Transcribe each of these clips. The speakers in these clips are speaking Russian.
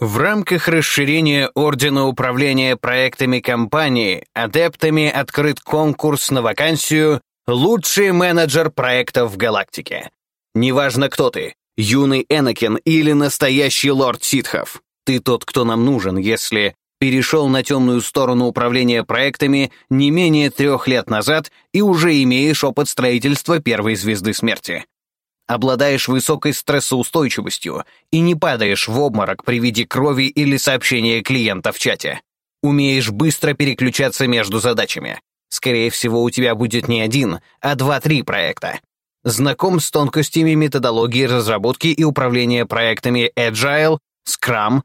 В рамках расширения Ордена Управления проектами компании адептами открыт конкурс на вакансию «Лучший менеджер проектов в галактике». Неважно, кто ты, юный Энакин или настоящий лорд Ситхов, ты тот, кто нам нужен, если перешел на темную сторону управления проектами не менее трех лет назад и уже имеешь опыт строительства первой звезды смерти обладаешь высокой стрессоустойчивостью и не падаешь в обморок при виде крови или сообщения клиента в чате. Умеешь быстро переключаться между задачами. Скорее всего, у тебя будет не один, а два-три проекта. Знаком с тонкостями методологии разработки и управления проектами Agile, Scrum,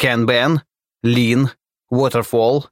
Kanban, Lean, Waterfall,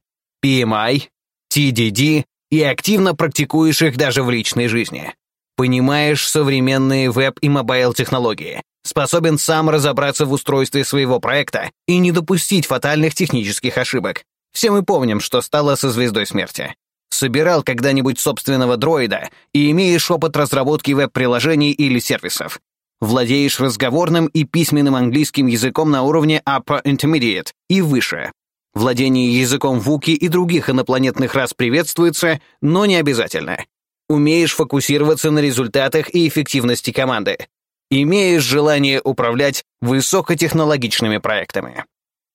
PMI, TDD и активно практикуешь их даже в личной жизни. Понимаешь современные веб- и мобайл-технологии, способен сам разобраться в устройстве своего проекта и не допустить фатальных технических ошибок. Все мы помним, что стало со Звездой Смерти. Собирал когда-нибудь собственного дроида и имеешь опыт разработки веб-приложений или сервисов. Владеешь разговорным и письменным английским языком на уровне Upper Intermediate и выше. Владение языком вуки и других инопланетных рас приветствуется, но не обязательно. Умеешь фокусироваться на результатах и эффективности команды. Имеешь желание управлять высокотехнологичными проектами.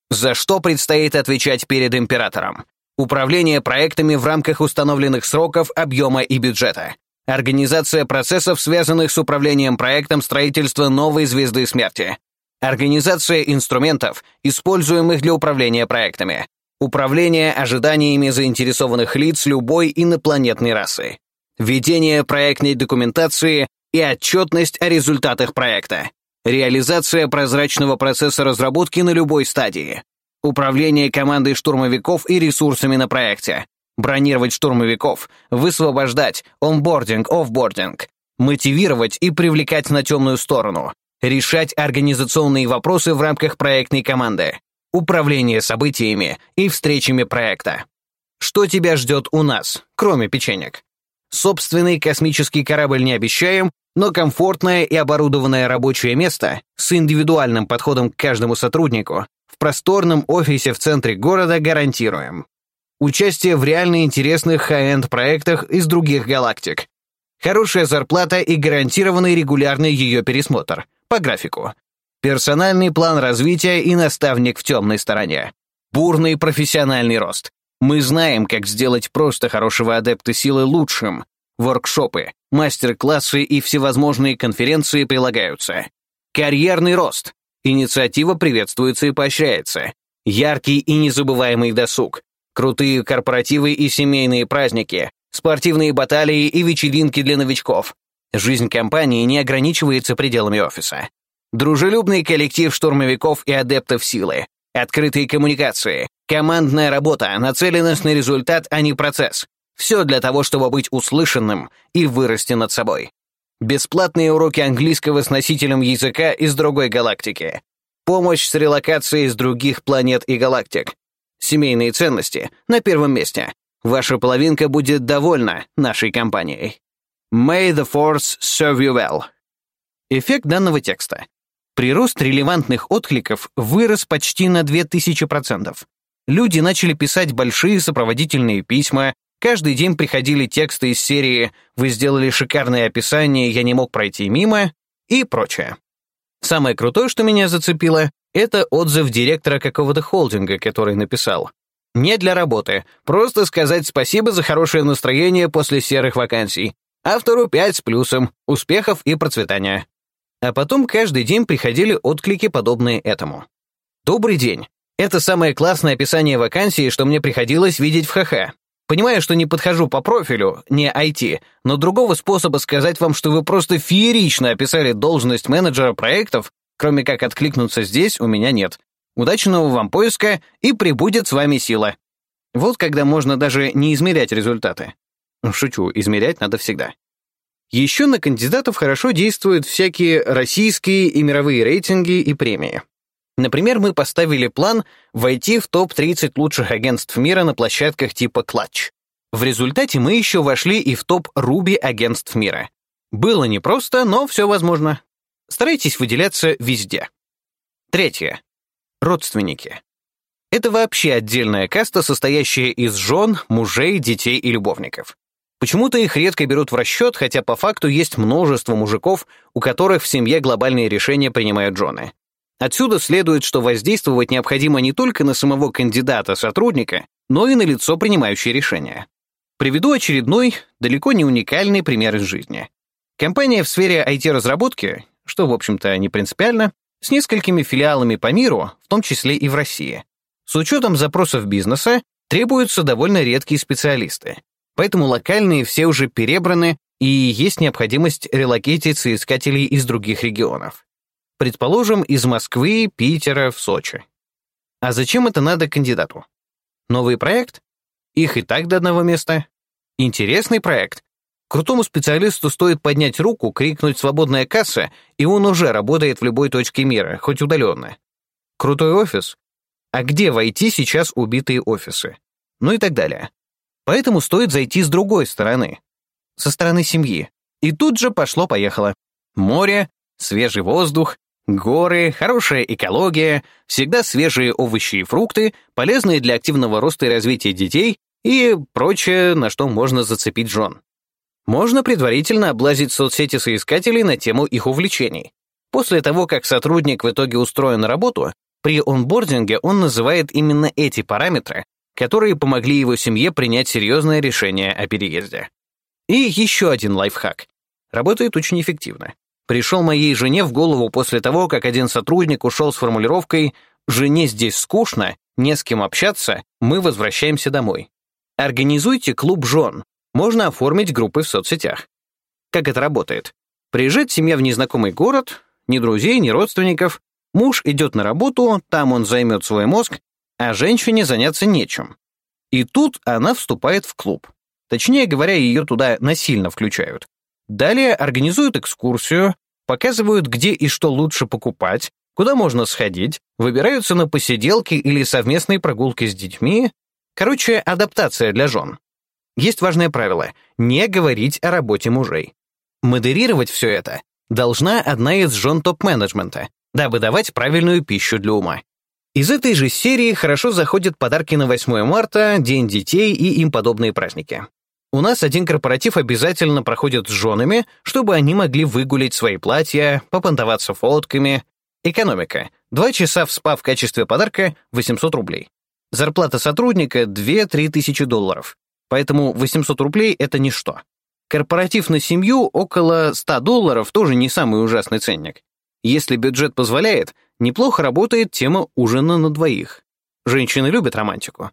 За что предстоит отвечать перед императором? Управление проектами в рамках установленных сроков, объема и бюджета. Организация процессов, связанных с управлением проектом строительства новой звезды смерти. Организация инструментов, используемых для управления проектами. Управление ожиданиями заинтересованных лиц любой инопланетной расы ведение проектной документации и отчетность о результатах проекта, реализация прозрачного процесса разработки на любой стадии, управление командой штурмовиков и ресурсами на проекте, бронировать штурмовиков, высвобождать, онбординг, офбординг, мотивировать и привлекать на темную сторону, решать организационные вопросы в рамках проектной команды, управление событиями и встречами проекта. Что тебя ждет у нас, кроме печенек? Собственный космический корабль не обещаем, но комфортное и оборудованное рабочее место с индивидуальным подходом к каждому сотруднику в просторном офисе в центре города гарантируем. Участие в реально интересных high-end проектах из других галактик. Хорошая зарплата и гарантированный регулярный ее пересмотр. По графику. Персональный план развития и наставник в темной стороне. Бурный профессиональный рост. Мы знаем, как сделать просто хорошего адепта силы лучшим. Воркшопы, мастер-классы и всевозможные конференции прилагаются. Карьерный рост. Инициатива приветствуется и поощряется. Яркий и незабываемый досуг. Крутые корпоративы и семейные праздники. Спортивные баталии и вечеринки для новичков. Жизнь компании не ограничивается пределами офиса. Дружелюбный коллектив штурмовиков и адептов силы. Открытые коммуникации, командная работа, нацеленность на результат, а не процесс. Все для того, чтобы быть услышанным и вырасти над собой. Бесплатные уроки английского с носителем языка из другой галактики. Помощь с релокацией с других планет и галактик. Семейные ценности на первом месте. Ваша половинка будет довольна нашей компанией. May the force serve you well. Эффект данного текста. Прирост релевантных откликов вырос почти на 2000%. Люди начали писать большие сопроводительные письма, каждый день приходили тексты из серии «Вы сделали шикарное описание, я не мог пройти мимо» и прочее. Самое крутое, что меня зацепило, это отзыв директора какого-то холдинга, который написал. Не для работы, просто сказать спасибо за хорошее настроение после серых вакансий. Автору 5 с плюсом, успехов и процветания. А потом каждый день приходили отклики, подобные этому. «Добрый день. Это самое классное описание вакансии, что мне приходилось видеть в ХХ. Понимаю, что не подхожу по профилю, не IT, но другого способа сказать вам, что вы просто феерично описали должность менеджера проектов, кроме как откликнуться здесь, у меня нет. Удачного вам поиска, и прибудет с вами сила. Вот когда можно даже не измерять результаты. Шучу, измерять надо всегда. Еще на кандидатов хорошо действуют всякие российские и мировые рейтинги и премии. Например, мы поставили план войти в топ-30 лучших агентств мира на площадках типа Clutch. В результате мы еще вошли и в топ Руби агентств мира. Было непросто, но все возможно. Старайтесь выделяться везде. Третье. Родственники. Это вообще отдельная каста, состоящая из жен, мужей, детей и любовников. Почему-то их редко берут в расчет, хотя по факту есть множество мужиков, у которых в семье глобальные решения принимают жены. Отсюда следует, что воздействовать необходимо не только на самого кандидата-сотрудника, но и на лицо, принимающее решения. Приведу очередной, далеко не уникальный пример из жизни. Компания в сфере IT-разработки, что, в общем-то, не принципиально, с несколькими филиалами по миру, в том числе и в России. С учетом запросов бизнеса требуются довольно редкие специалисты, поэтому локальные все уже перебраны, и есть необходимость релокейтить соискателей из других регионов. Предположим, из Москвы, Питера, в Сочи. А зачем это надо кандидату? Новый проект? Их и так до одного места. Интересный проект. Крутому специалисту стоит поднять руку, крикнуть «свободная касса», и он уже работает в любой точке мира, хоть удаленно. Крутой офис? А где войти сейчас убитые офисы? Ну и так далее. Поэтому стоит зайти с другой стороны. Со стороны семьи. И тут же пошло-поехало. Море, свежий воздух, Горы, хорошая экология, всегда свежие овощи и фрукты, полезные для активного роста и развития детей и прочее, на что можно зацепить жен. Можно предварительно облазить соцсети соискателей на тему их увлечений. После того, как сотрудник в итоге устроен на работу, при онбординге он называет именно эти параметры, которые помогли его семье принять серьезное решение о переезде. И еще один лайфхак. Работает очень эффективно пришел моей жене в голову после того, как один сотрудник ушел с формулировкой «Жене здесь скучно, не с кем общаться, мы возвращаемся домой». Организуйте клуб жен. Можно оформить группы в соцсетях. Как это работает? Приезжает семья в незнакомый город, ни друзей, ни родственников. Муж идет на работу, там он займет свой мозг, а женщине заняться нечем. И тут она вступает в клуб. Точнее говоря, ее туда насильно включают. Далее организуют экскурсию, показывают, где и что лучше покупать, куда можно сходить, выбираются на посиделки или совместные прогулки с детьми. Короче, адаптация для жен. Есть важное правило — не говорить о работе мужей. Модерировать все это должна одна из жен топ-менеджмента, дабы давать правильную пищу для ума. Из этой же серии хорошо заходят подарки на 8 марта, День детей и им подобные праздники. У нас один корпоратив обязательно проходит с женами, чтобы они могли выгулить свои платья, попонтоваться фотками. Экономика. Два часа в спа в качестве подарка — 800 рублей. Зарплата сотрудника — 2-3 тысячи долларов. Поэтому 800 рублей — это ничто. Корпоратив на семью около 100 долларов тоже не самый ужасный ценник. Если бюджет позволяет, неплохо работает тема ужина на двоих. Женщины любят романтику.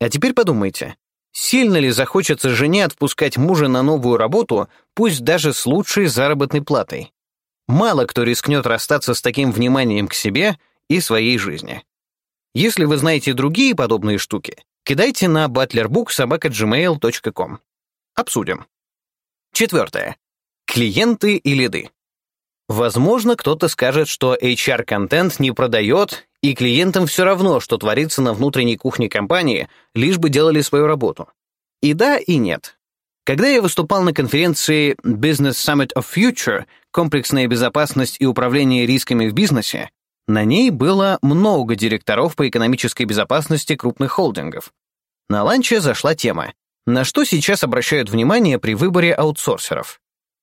А теперь подумайте, Сильно ли захочется жене отпускать мужа на новую работу, пусть даже с лучшей заработной платой? Мало кто рискнет расстаться с таким вниманием к себе и своей жизни. Если вы знаете другие подобные штуки, кидайте на butlerbook.gmail.com. Обсудим. Четвертое. Клиенты и лиды. Возможно, кто-то скажет, что HR-контент не продает и клиентам все равно, что творится на внутренней кухне компании, лишь бы делали свою работу. И да, и нет. Когда я выступал на конференции Business Summit of Future «Комплексная безопасность и управление рисками в бизнесе», на ней было много директоров по экономической безопасности крупных холдингов. На ланче зашла тема «На что сейчас обращают внимание при выборе аутсорсеров?»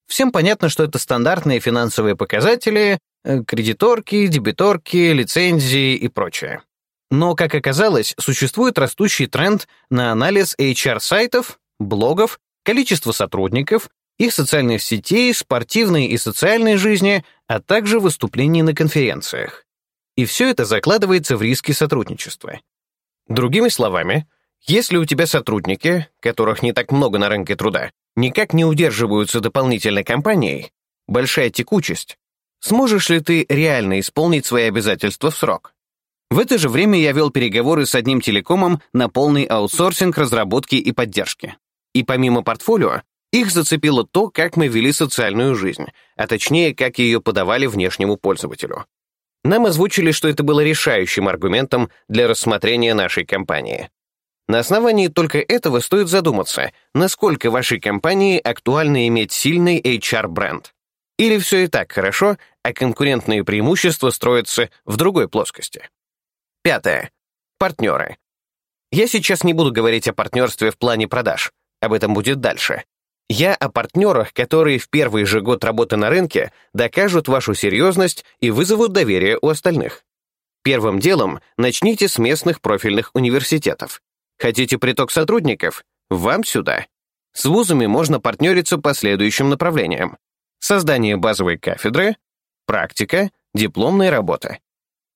Всем понятно, что это стандартные финансовые показатели, Э, кредиторки, дебиторки, лицензии и прочее. Но, как оказалось, существует растущий тренд на анализ HR-сайтов, блогов, количество сотрудников, их социальных сетей, спортивной и социальной жизни, а также выступлений на конференциях. И все это закладывается в риски сотрудничества. Другими словами, если у тебя сотрудники, которых не так много на рынке труда, никак не удерживаются дополнительной компанией, большая текучесть, Сможешь ли ты реально исполнить свои обязательства в срок? В это же время я вел переговоры с одним телекомом на полный аутсорсинг разработки и поддержки. И помимо портфолио, их зацепило то, как мы вели социальную жизнь, а точнее, как ее подавали внешнему пользователю. Нам озвучили, что это было решающим аргументом для рассмотрения нашей компании. На основании только этого стоит задуматься, насколько вашей компании актуально иметь сильный HR-бренд. Или все и так хорошо, а конкурентные преимущества строятся в другой плоскости. Пятое. Партнеры. Я сейчас не буду говорить о партнерстве в плане продаж. Об этом будет дальше. Я о партнерах, которые в первый же год работы на рынке докажут вашу серьезность и вызовут доверие у остальных. Первым делом начните с местных профильных университетов. Хотите приток сотрудников? Вам сюда. С вузами можно партнериться по следующим направлениям. Создание базовой кафедры, практика, дипломная работа.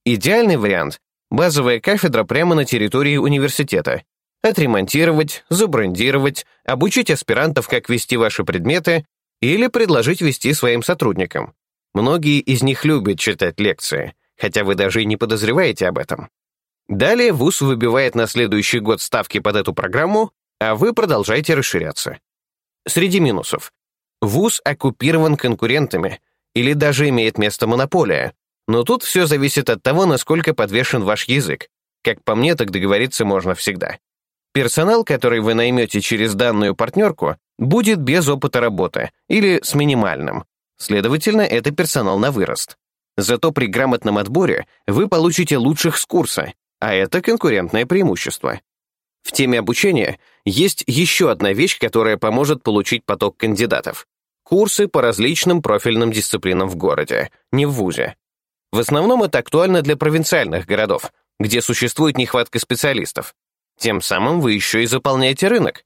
Идеальный вариант — базовая кафедра прямо на территории университета, отремонтировать, забрендировать, обучить аспирантов, как вести ваши предметы или предложить вести своим сотрудникам. Многие из них любят читать лекции, хотя вы даже и не подозреваете об этом. Далее ВУЗ выбивает на следующий год ставки под эту программу, а вы продолжаете расширяться. Среди минусов. ВУЗ оккупирован конкурентами или даже имеет место монополия, но тут все зависит от того, насколько подвешен ваш язык. Как по мне, так договориться можно всегда. Персонал, который вы наймете через данную партнерку, будет без опыта работы или с минимальным. Следовательно, это персонал на вырост. Зато при грамотном отборе вы получите лучших с курса, а это конкурентное преимущество. В теме обучения есть еще одна вещь, которая поможет получить поток кандидатов. Курсы по различным профильным дисциплинам в городе, не в ВУЗе. В основном это актуально для провинциальных городов, где существует нехватка специалистов, тем самым вы еще и заполняете рынок.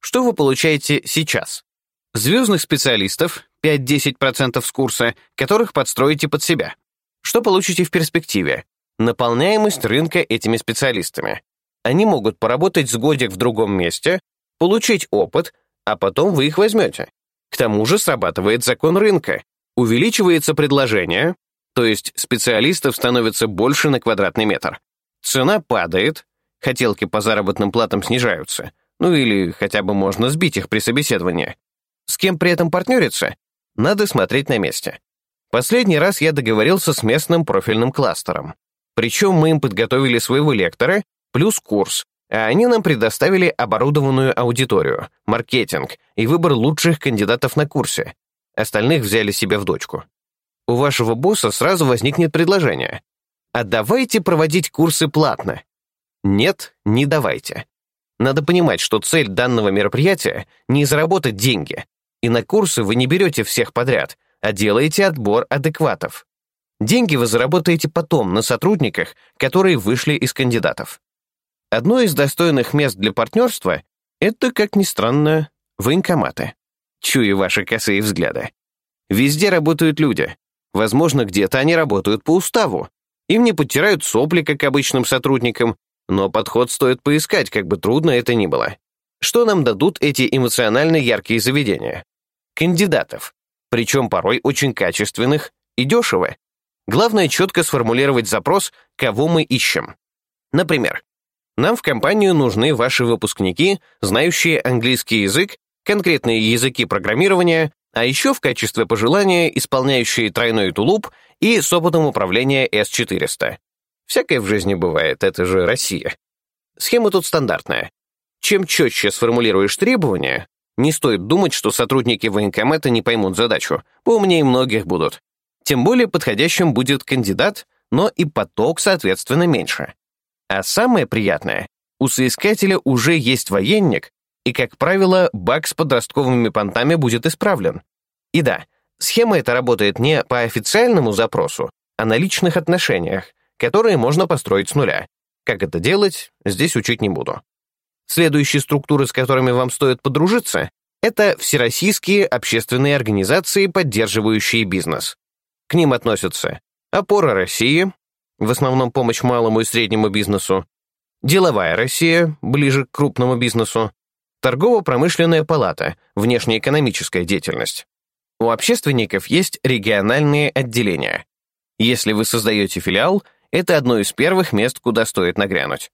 Что вы получаете сейчас? Звездных специалистов, 5-10% с курса, которых подстроите под себя. Что получите в перспективе? Наполняемость рынка этими специалистами. Они могут поработать с годик в другом месте, получить опыт, а потом вы их возьмете. К тому же срабатывает закон рынка. Увеличивается предложение, то есть специалистов становится больше на квадратный метр. Цена падает, хотелки по заработным платам снижаются. Ну или хотя бы можно сбить их при собеседовании. С кем при этом партнериться? Надо смотреть на месте. Последний раз я договорился с местным профильным кластером. Причем мы им подготовили своего лектора плюс курс, а они нам предоставили оборудованную аудиторию, маркетинг и выбор лучших кандидатов на курсе. Остальных взяли себе в дочку. У вашего босса сразу возникнет предложение. А давайте проводить курсы платно. Нет, не давайте. Надо понимать, что цель данного мероприятия — не заработать деньги. И на курсы вы не берете всех подряд, а делаете отбор адекватов. Деньги вы заработаете потом на сотрудниках, которые вышли из кандидатов. Одно из достойных мест для партнерства — это, как ни странно, военкоматы. Чую ваши косые взгляды. Везде работают люди. Возможно, где-то они работают по уставу. Им не подтирают сопли, как обычным сотрудникам, но подход стоит поискать, как бы трудно это ни было. Что нам дадут эти эмоционально яркие заведения? Кандидатов. Причем порой очень качественных и дешево. Главное четко сформулировать запрос, кого мы ищем. Например, нам в компанию нужны ваши выпускники, знающие английский язык, конкретные языки программирования, а еще в качестве пожелания исполняющие тройной тулуп и с опытом управления S400. Всякое в жизни бывает, это же Россия. Схема тут стандартная. Чем четче сформулируешь требования, не стоит думать, что сотрудники военкомата не поймут задачу, поумнее многих будут. Тем более подходящим будет кандидат, но и поток, соответственно, меньше. А самое приятное, у соискателя уже есть военник, и, как правило, баг с подростковыми понтами будет исправлен. И да, схема эта работает не по официальному запросу, а на личных отношениях, которые можно построить с нуля. Как это делать, здесь учить не буду. Следующие структуры, с которыми вам стоит подружиться, это всероссийские общественные организации, поддерживающие бизнес. К ним относятся «Опора России», в основном помощь малому и среднему бизнесу, «Деловая Россия», ближе к крупному бизнесу, Торгово-промышленная палата, внешнеэкономическая деятельность. У общественников есть региональные отделения. Если вы создаете филиал, это одно из первых мест, куда стоит нагрянуть.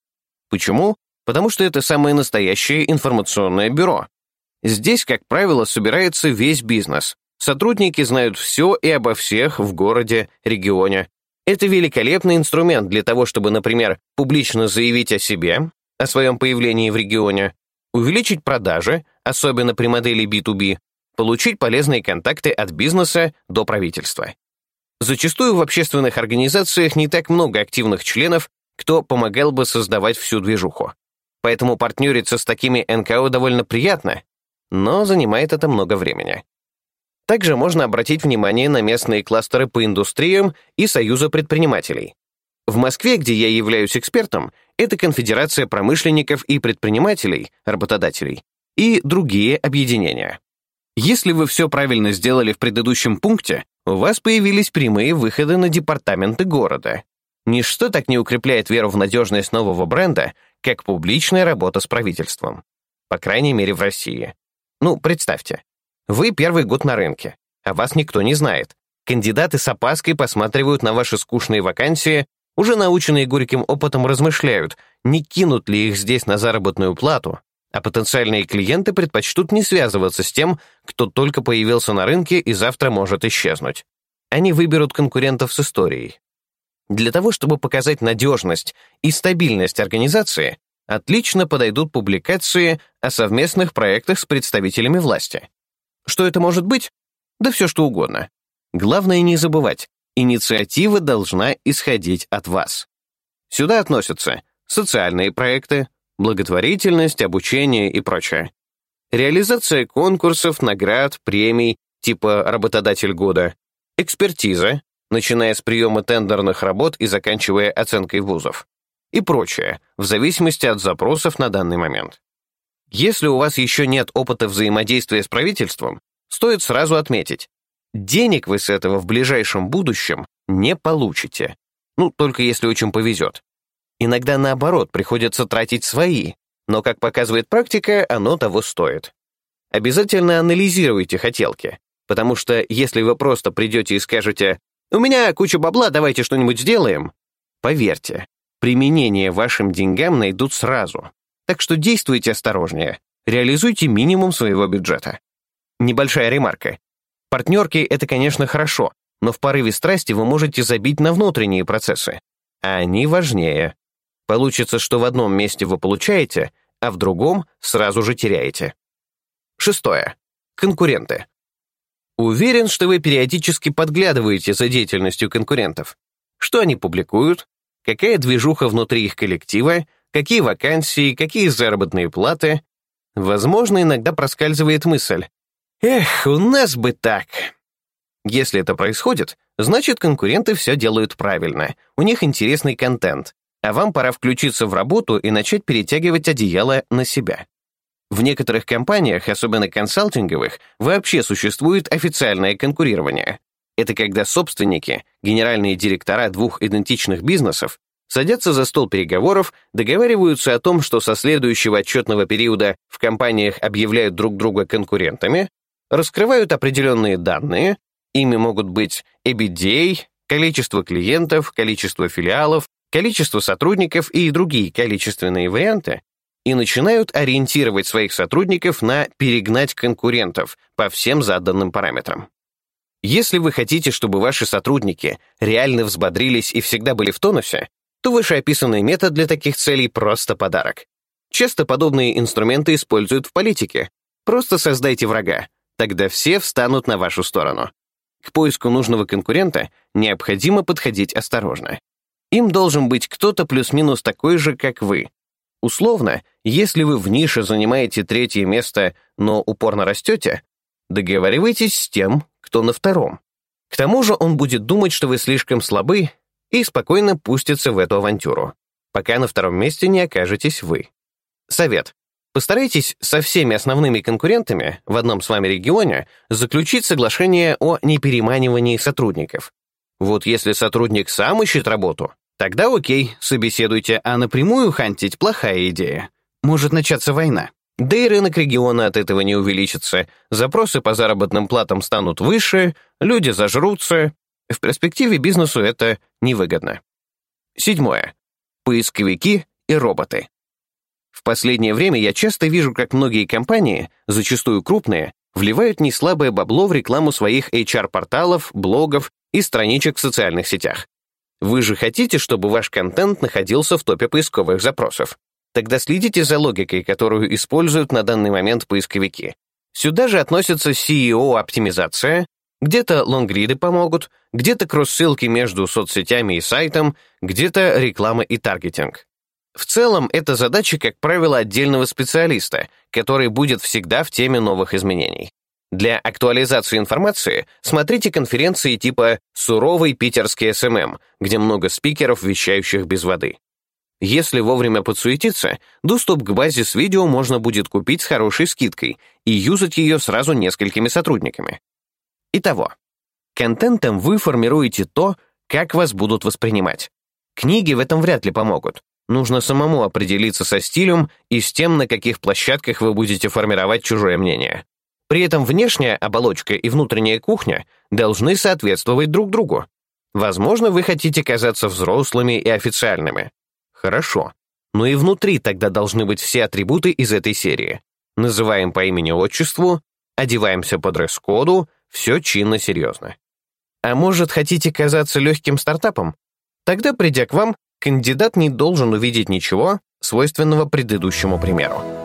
Почему? Потому что это самое настоящее информационное бюро. Здесь, как правило, собирается весь бизнес. Сотрудники знают все и обо всех в городе, регионе. Это великолепный инструмент для того, чтобы, например, публично заявить о себе, о своем появлении в регионе, увеличить продажи, особенно при модели B2B, получить полезные контакты от бизнеса до правительства. Зачастую в общественных организациях не так много активных членов, кто помогал бы создавать всю движуху. Поэтому партнериться с такими НКО довольно приятно, но занимает это много времени. Также можно обратить внимание на местные кластеры по индустриям и союзы предпринимателей. В Москве, где я являюсь экспертом, это Конфедерация промышленников и предпринимателей, работодателей, и другие объединения. Если вы все правильно сделали в предыдущем пункте, у вас появились прямые выходы на департаменты города. Ничто так не укрепляет веру в надежность нового бренда, как публичная работа с правительством. По крайней мере, в России. Ну, представьте, вы первый год на рынке, а вас никто не знает. Кандидаты с опаской посматривают на ваши скучные вакансии, уже наученные горьким опытом размышляют, не кинут ли их здесь на заработную плату, а потенциальные клиенты предпочтут не связываться с тем, кто только появился на рынке и завтра может исчезнуть. Они выберут конкурентов с историей. Для того, чтобы показать надежность и стабильность организации, отлично подойдут публикации о совместных проектах с представителями власти. Что это может быть? Да все что угодно. Главное не забывать, инициатива должна исходить от вас. Сюда относятся социальные проекты, благотворительность, обучение и прочее. Реализация конкурсов, наград, премий типа «Работодатель года», экспертиза, начиная с приема тендерных работ и заканчивая оценкой вузов, и прочее, в зависимости от запросов на данный момент. Если у вас еще нет опыта взаимодействия с правительством, стоит сразу отметить, денег вы с этого в ближайшем будущем не получите. Ну, только если очень повезет. Иногда наоборот, приходится тратить свои, но, как показывает практика, оно того стоит. Обязательно анализируйте хотелки, потому что если вы просто придете и скажете «У меня куча бабла, давайте что-нибудь сделаем», поверьте, применение вашим деньгам найдут сразу. Так что действуйте осторожнее, реализуйте минимум своего бюджета. Небольшая ремарка. Партнерки — это, конечно, хорошо, но в порыве страсти вы можете забить на внутренние процессы, а они важнее. Получится, что в одном месте вы получаете, а в другом сразу же теряете. Шестое. Конкуренты. Уверен, что вы периодически подглядываете за деятельностью конкурентов. Что они публикуют, какая движуха внутри их коллектива, какие вакансии, какие заработные платы. Возможно, иногда проскальзывает мысль. «Эх, у нас бы так!» Если это происходит, значит, конкуренты все делают правильно, у них интересный контент, а вам пора включиться в работу и начать перетягивать одеяло на себя. В некоторых компаниях, особенно консалтинговых, вообще существует официальное конкурирование. Это когда собственники, генеральные директора двух идентичных бизнесов, садятся за стол переговоров, договариваются о том, что со следующего отчетного периода в компаниях объявляют друг друга конкурентами, раскрывают определенные данные, ими могут быть EBITDA, количество клиентов, количество филиалов, количество сотрудников и другие количественные варианты, и начинают ориентировать своих сотрудников на перегнать конкурентов по всем заданным параметрам. Если вы хотите, чтобы ваши сотрудники реально взбодрились и всегда были в тонусе, то вышеописанный метод для таких целей просто подарок. Часто подобные инструменты используют в политике. Просто создайте врага, тогда все встанут на вашу сторону. К поиску нужного конкурента необходимо подходить осторожно. Им должен быть кто-то плюс-минус такой же, как вы. Условно, если вы в нише занимаете третье место, но упорно растете, договаривайтесь с тем, кто на втором. К тому же он будет думать, что вы слишком слабы, и спокойно пустится в эту авантюру, пока на втором месте не окажетесь вы. Совет. Постарайтесь со всеми основными конкурентами в одном с вами регионе заключить соглашение о непереманивании сотрудников, вот если сотрудник сам ищет работу, тогда окей, собеседуйте, а напрямую хантить — плохая идея. Может начаться война. Да и рынок региона от этого не увеличится, запросы по заработным платам станут выше, люди зажрутся. В перспективе бизнесу это невыгодно. Седьмое. Поисковики и роботы. В последнее время я часто вижу, как многие компании, зачастую крупные, вливают неслабое бабло в рекламу своих HR-порталов, блогов и страничек в социальных сетях. Вы же хотите, чтобы ваш контент находился в топе поисковых запросов. Тогда следите за логикой, которую используют на данный момент поисковики. Сюда же относятся SEO-оптимизация, Где-то лонгриды помогут, где-то кросс-ссылки между соцсетями и сайтом, где-то реклама и таргетинг. В целом, это задача, как правило, отдельного специалиста, который будет всегда в теме новых изменений. Для актуализации информации смотрите конференции типа «Суровый питерский SMM», где много спикеров, вещающих без воды. Если вовремя подсуетиться, доступ к базе с видео можно будет купить с хорошей скидкой и юзать ее сразу несколькими сотрудниками. Итого, контентом вы формируете то, как вас будут воспринимать. Книги в этом вряд ли помогут. Нужно самому определиться со стилем и с тем, на каких площадках вы будете формировать чужое мнение. При этом внешняя оболочка и внутренняя кухня должны соответствовать друг другу. Возможно, вы хотите казаться взрослыми и официальными. Хорошо. Но и внутри тогда должны быть все атрибуты из этой серии. Называем по имени-отчеству, одеваемся по дресс-коду, все чинно-серьезно. А может, хотите казаться легким стартапом? Тогда, придя к вам, кандидат не должен увидеть ничего, свойственного предыдущему примеру.